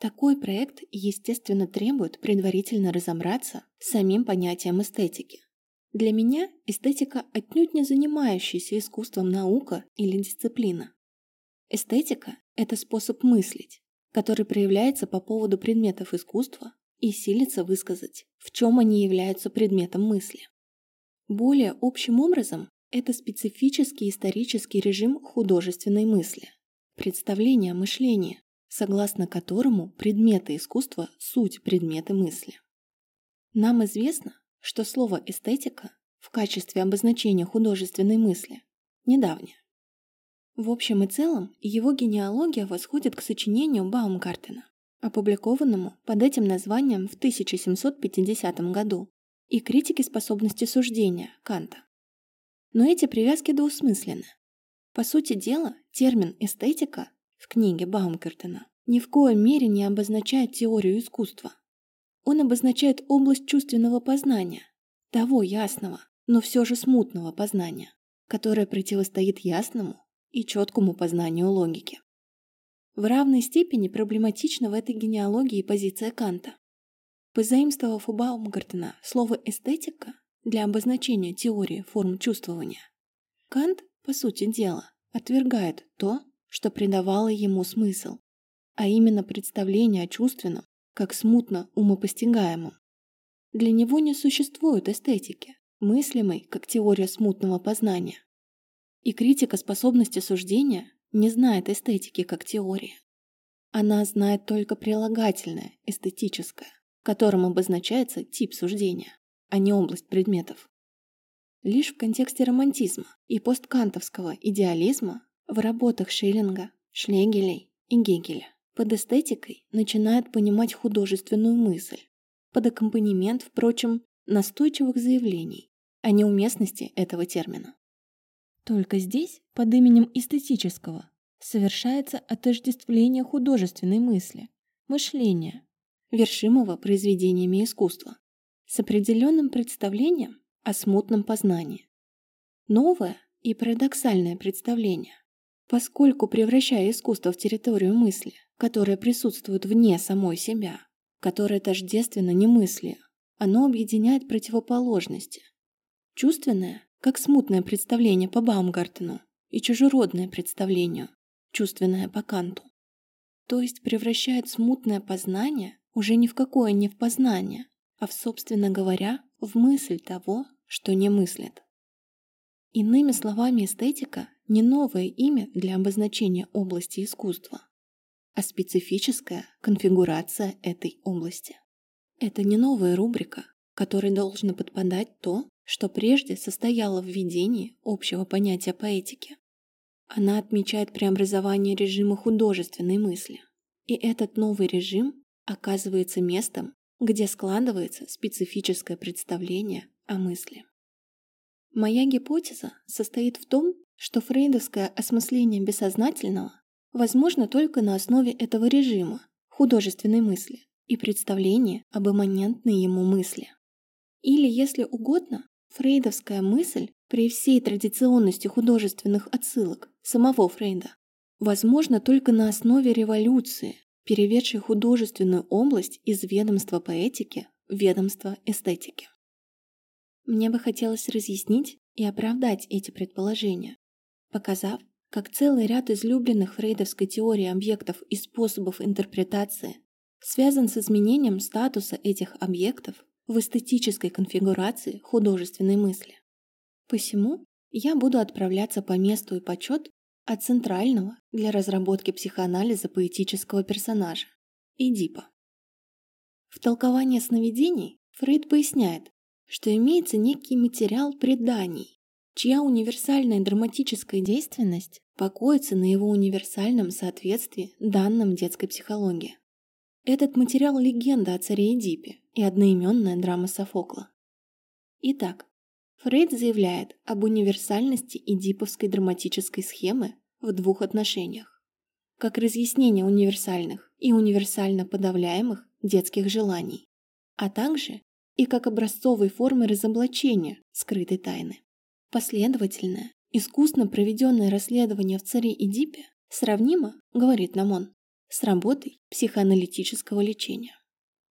Такой проект, естественно, требует предварительно разобраться с самим понятием эстетики. Для меня эстетика отнюдь не занимающаяся искусством наука или дисциплина. Эстетика – это способ мыслить, который проявляется по поводу предметов искусства и силится высказать, в чем они являются предметом мысли. Более общим образом, это специфический исторический режим художественной мысли, представление мышления, согласно которому предметы искусства – суть предметы мысли. Нам известно, что слово «эстетика» в качестве обозначения художественной мысли недавнее. В общем и целом, его генеалогия восходит к сочинению Баумкартена, опубликованному под этим названием в 1750 году, и критике способности суждения Канта. Но эти привязки двусмысленны. По сути дела, термин «эстетика» в книге Баумкартена ни в коем мере не обозначает теорию искусства. Он обозначает область чувственного познания, того ясного, но все же смутного познания, которое противостоит ясному и четкому познанию логики. В равной степени проблематична в этой генеалогии позиция Канта. Позаимствовав у Баумгартена слово «эстетика» для обозначения теории форм чувствования, Кант, по сути дела, отвергает то, что придавало ему смысл, а именно представление о чувственном как смутно умопостигаемом. Для него не существует эстетики, мыслимой как теория смутного познания. И критика способности суждения не знает эстетики как теории. Она знает только прилагательное, эстетическое, которым обозначается тип суждения, а не область предметов. Лишь в контексте романтизма и посткантовского идеализма в работах Шиллинга, Шлегелей и Гегеля под эстетикой начинает понимать художественную мысль, под аккомпанемент, впрочем, настойчивых заявлений о неуместности этого термина. Только здесь, под именем эстетического, совершается отождествление художественной мысли, мышления, вершимого произведениями искусства, с определенным представлением о смутном познании. Новое и парадоксальное представление, поскольку превращая искусство в территорию мысли, которая присутствует вне самой себя, которая тождественно не мысли, оно объединяет противоположности. Чувственное, как смутное представление по Баумгартену, и чужеродное представление, чувственное по Канту. То есть превращает смутное познание уже ни в какое не в познание, а в, собственно говоря, в мысль того, что не мыслит. Иными словами, эстетика – не новое имя для обозначения области искусства, а специфическая конфигурация этой области. Это не новая рубрика, которой должно подпадать то, что прежде состояло в введении общего понятия поэтики. Она отмечает преобразование режима художественной мысли. И этот новый режим оказывается местом, где складывается специфическое представление о мысли. Моя гипотеза состоит в том, что фрейдовское осмысление бессознательного возможно только на основе этого режима, художественной мысли и представления об имманентной ему мысли. Или, если угодно, фрейдовская мысль при всей традиционности художественных отсылок самого Фрейда возможно только на основе революции, переведшей художественную область из ведомства поэтики в ведомство эстетики. Мне бы хотелось разъяснить и оправдать эти предположения, показав, как целый ряд излюбленных фрейдовской теории объектов и способов интерпретации связан с изменением статуса этих объектов в эстетической конфигурации художественной мысли. Посему я буду отправляться по месту и почет от центрального для разработки психоанализа поэтического персонажа – Эдипа. В толковании сновидений Фрейд поясняет, что имеется некий материал преданий, чья универсальная драматическая действенность покоится на его универсальном соответствии данным детской психологии. Этот материал – легенда о царе Эдипе и одноименная драма Софокла. Итак, Фрейд заявляет об универсальности эдиповской драматической схемы в двух отношениях. Как разъяснение универсальных и универсально подавляемых детских желаний, а также и как образцовой формы разоблачения скрытой тайны. Последовательное, искусно проведенное расследование в царе Эдипе сравнимо, говорит нам он, с работой психоаналитического лечения.